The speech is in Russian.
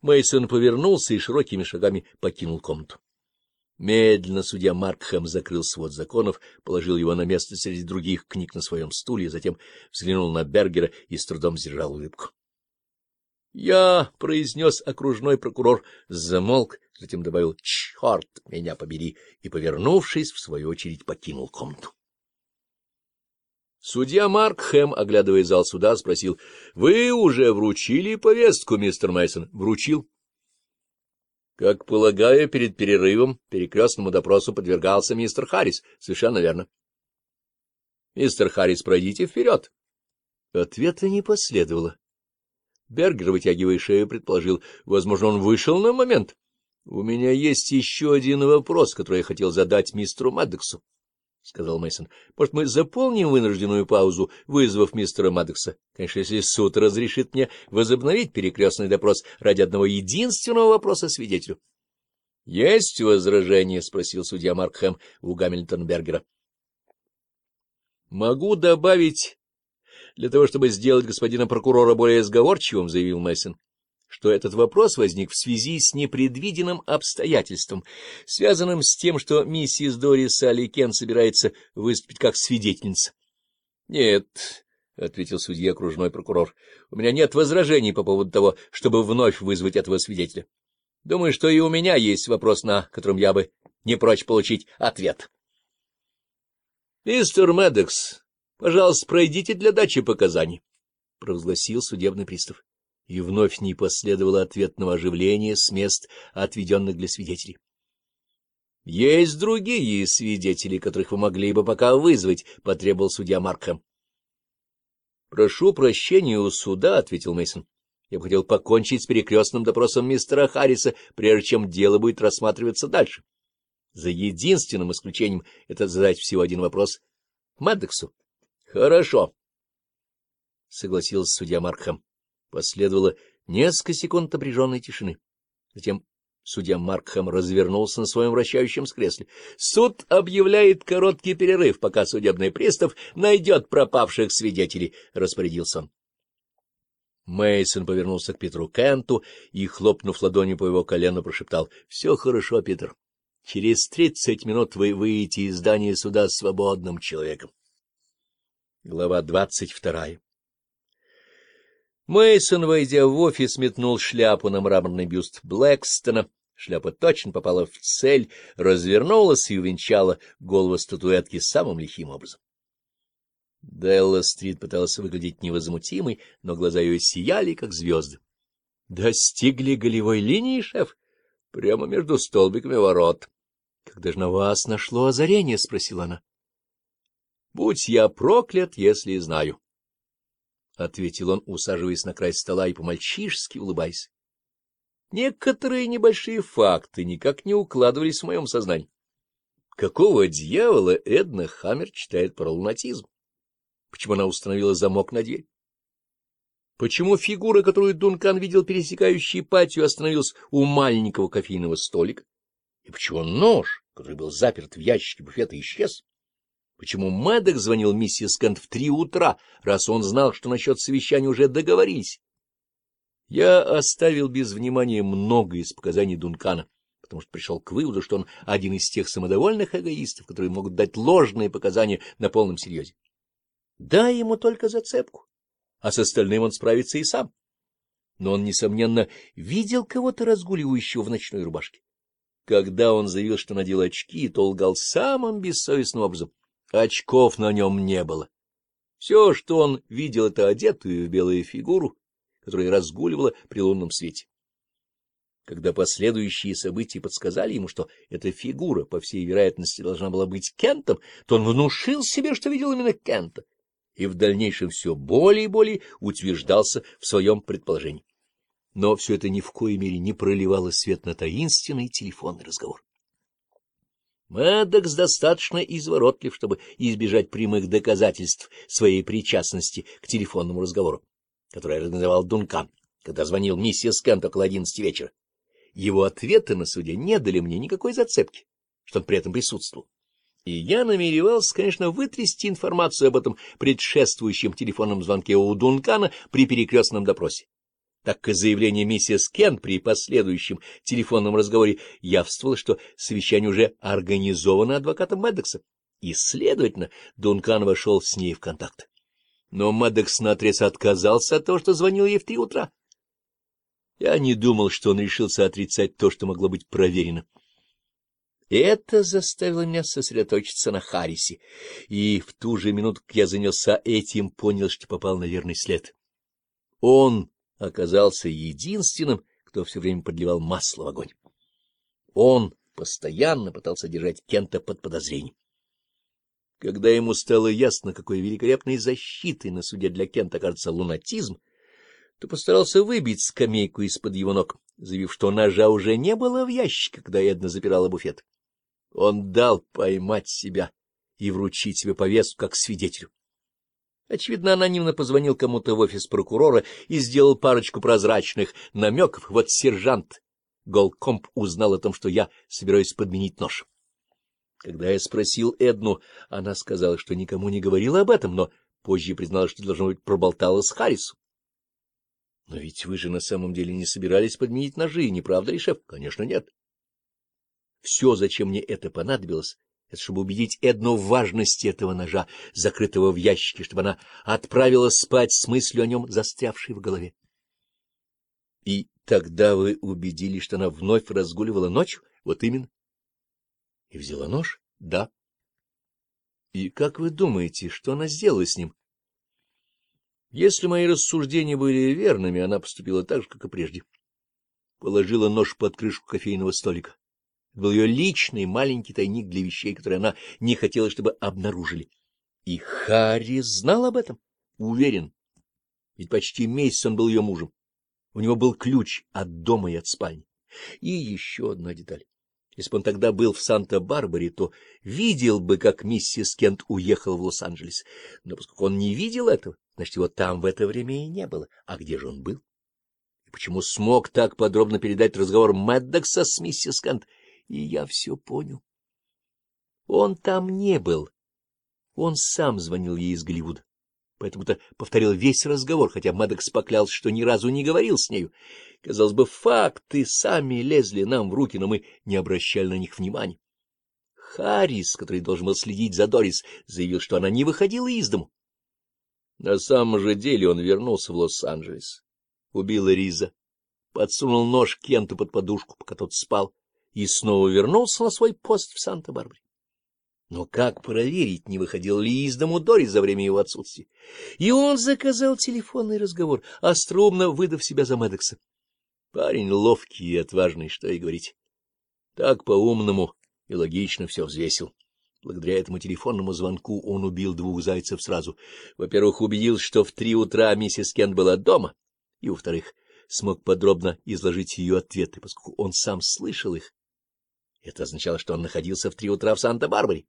Мейсон повернулся и широкими шагами покинул комнату. Медленно судья Маркхэм закрыл свод законов, положил его на место среди других книг на своем стуле, а затем взглянул на Бергера и с трудом сдержал улыбку. — Я, — произнес окружной прокурор, замолк, затем добавил «Черт, меня побери!» и, повернувшись, в свою очередь покинул комнату. Судья Марк Хэм, оглядывая зал суда, спросил, — Вы уже вручили повестку, мистер Мейсон? Вручил. Как полагаю, перед перерывом перекрестному допросу подвергался мистер Харрис. Совершенно верно. Мистер Харрис, пройдите вперед. Ответа не последовало. Бергер, вытягивая шею, предположил, возможно, он вышел на момент. — У меня есть еще один вопрос, который я хотел задать мистеру Маддексу." — сказал Мейсон. Может, мы заполним вынужденную паузу, вызвав мистера Маддокса? Конечно, если суд разрешит мне возобновить перекрестный допрос ради одного единственного вопроса свидетелю. — Есть возражение? — спросил судья Маркхэм у Гамильтонбергера. — Могу добавить для того, чтобы сделать господина прокурора более сговорчивым, — заявил Мейсон что этот вопрос возник в связи с непредвиденным обстоятельством, связанным с тем, что миссис Дорис Аликен собирается выступить как свидетельница. — Нет, — ответил судья окружной прокурор, — у меня нет возражений по поводу того, чтобы вновь вызвать этого свидетеля. Думаю, что и у меня есть вопрос, на котором я бы не прочь получить ответ. — Мистер Медекс, пожалуйста, пройдите для дачи показаний, — провозгласил судебный пристав и вновь не последовало ответного оживления с мест, отведенных для свидетелей. — Есть другие свидетели, которых вы могли бы пока вызвать, — потребовал судья Маркхэм. — Прошу прощения у суда, — ответил Мейсон. Я бы хотел покончить с перекрестным допросом мистера Харриса, прежде чем дело будет рассматриваться дальше. За единственным исключением это задать всего один вопрос Маддексу. — Хорошо, — согласился судья Маркхэм. Последовало несколько секунд напряженной тишины. Затем судья Маркхэм развернулся на своем вращающемся скресле. Суд объявляет короткий перерыв, пока судебный пристав найдет пропавших свидетелей, — распорядился он. Мейсон повернулся к Петру Кенту и, хлопнув ладонью по его колену, прошептал. — Все хорошо, Питер. Через тридцать минут вы выйдете из здания суда свободным человеком. Глава двадцать вторая Мейсон, войдя в офис, метнул шляпу на мраморный бюст Блэкстона. Шляпа точно попала в цель, развернулась и увенчала голову статуэтки самым лихим образом. Делла Стрит пыталась выглядеть невозмутимой, но глаза ее сияли, как звезды. — Достигли голевой линии, шеф? — Прямо между столбиками ворот. — Когда же на вас нашло озарение? — спросила она. — Будь я проклят, если знаю. — ответил он, усаживаясь на край стола и по-мальчишески улыбаясь. Некоторые небольшие факты никак не укладывались в моем сознании. Какого дьявола Эдна Хаммер читает про лунатизм? Почему она установила замок на дверь? Почему фигура, которую Дункан видел, пересекающей патию, остановилась у маленького кофейного столика? И почему нож, который был заперт в ящике буфета, исчез? Почему Мэддок звонил миссис Кент в три утра, раз он знал, что насчет совещания уже договорились? Я оставил без внимания многое из показаний Дункана, потому что пришел к выводу, что он один из тех самодовольных эгоистов, которые могут дать ложные показания на полном серьезе. Дай ему только зацепку, а с остальным он справится и сам. Но он, несомненно, видел кого-то разгуливающего в ночной рубашке. Когда он заявил, что надел очки, то лгал самым бессовестным образом. Очков на нем не было. Все, что он видел, это одетую в белую фигуру, которая разгуливала при лунном свете. Когда последующие события подсказали ему, что эта фигура, по всей вероятности, должна была быть Кентом, то он внушил себе, что видел именно Кента, и в дальнейшем все более и более утверждался в своем предположении. Но все это ни в коей мере не проливало свет на таинственный телефонный разговор. Мэддокс достаточно изворотлив, чтобы избежать прямых доказательств своей причастности к телефонному разговору, который организовал Дункан, когда звонил миссис Кент около одиннадцати вечера. Его ответы на суде не дали мне никакой зацепки, что он при этом присутствовал. И я намеревался, конечно, вытрясти информацию об этом предшествующем телефонном звонке у Дункана при перекрестном допросе так как заявление миссис Кен при последующем телефонном разговоре явствовало, что совещание уже организовано адвокатом Мэддокса, и, следовательно, Дункан вошел с ней в контакт. Но Мэддокс наотрез отказался от того, что звонил ей в три утра. Я не думал, что он решился отрицать то, что могло быть проверено. Это заставило меня сосредоточиться на Харрисе, и в ту же минуту, как я занялся этим, понял, что попал на верный след. Он оказался единственным, кто все время подливал масло в огонь. Он постоянно пытался держать Кента под подозрением. Когда ему стало ясно, какой великолепной защитой на суде для Кента кажется лунатизм, то постарался выбить скамейку из-под его ног, заявив, что ножа уже не было в ящике, когда Эдна запирала буфет. Он дал поймать себя и вручить себе повестку как свидетелю. Очевидно, анонимно позвонил кому-то в офис прокурора и сделал парочку прозрачных намеков. Вот сержант Голкомп узнал о том, что я собираюсь подменить нож. Когда я спросил Эдну, она сказала, что никому не говорила об этом, но позже призналась, что, должно быть, проболтала с Харрису. — Но ведь вы же на самом деле не собирались подменить ножи, не правда ли, шеф? — Конечно, нет. Все, зачем мне это понадобилось, это чтобы убедить Эдну в важности этого ножа, закрытого в ящике, чтобы она отправила спать с мыслью о нем, застрявшей в голове. И тогда вы убедились, что она вновь разгуливала ночью? Вот именно. И взяла нож? Да. И как вы думаете, что она сделала с ним? Если мои рассуждения были верными, она поступила так же, как и прежде. Положила нож под крышку кофейного столика был ее личный маленький тайник для вещей, которые она не хотела, чтобы обнаружили. И Харри знал об этом, уверен, ведь почти месяц он был ее мужем. У него был ключ от дома и от спальни. И еще одна деталь. Если бы он тогда был в Санта-Барбаре, то видел бы, как миссис Кент уехала в Лос-Анджелес. Но поскольку он не видел этого, значит, его там в это время и не было. А где же он был? И почему смог так подробно передать разговор Мэддокса с миссис Кент? и я все понял. Он там не был. Он сам звонил ей из Голливуда. Поэтому-то повторил весь разговор, хотя Мэддокс поклялся, что ни разу не говорил с нею. Казалось бы, факты сами лезли нам в руки, но мы не обращали на них внимания. Харрис, который должен был следить за Дорис, заявил, что она не выходила из дому. На самом же деле он вернулся в Лос-Анджелес. Убил Риза, подсунул нож Кенту под подушку, пока тот спал, и снова вернулся на свой пост в Санта-Барбаре. Но как проверить, не выходил ли из дому Дори за время его отсутствия? И он заказал телефонный разговор, остроумно выдав себя за Медекса. Парень ловкий и отважный, что и говорить. Так по-умному и логично все взвесил. Благодаря этому телефонному звонку он убил двух зайцев сразу. Во-первых, убедил, что в три утра миссис Кент была дома, и, во-вторых, смог подробно изложить ее ответы, поскольку он сам слышал их это означало, что он находился в три утра в Санта-Барбаре.